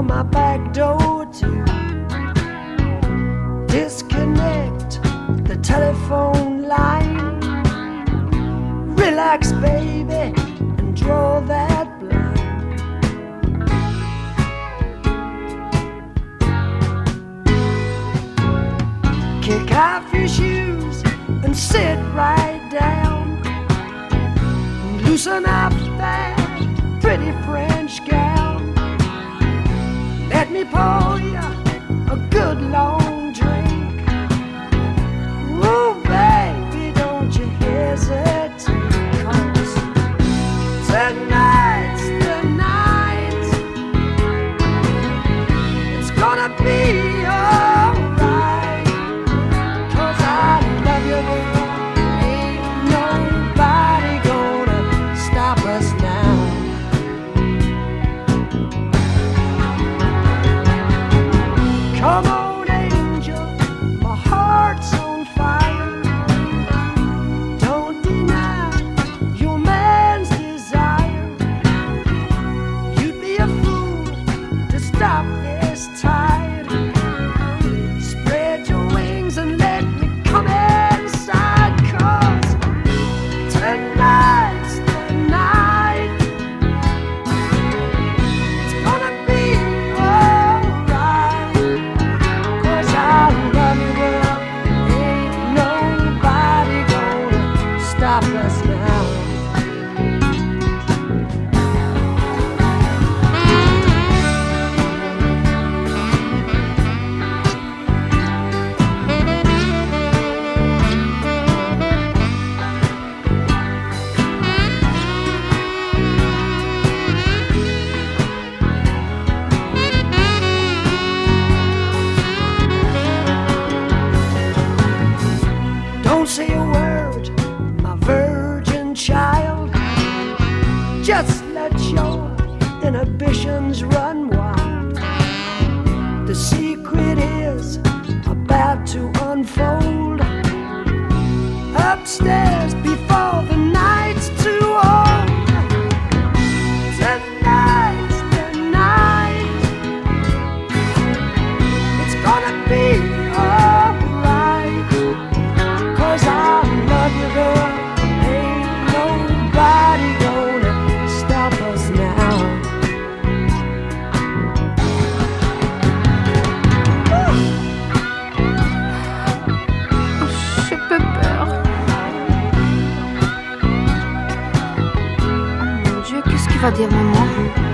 on my back door to disconnect the telephone line. Relax, baby, and draw that blind. Kick off your shoes and sit right down. Loosen up Just let your inhibitions run wild. The secret is. va dire maman.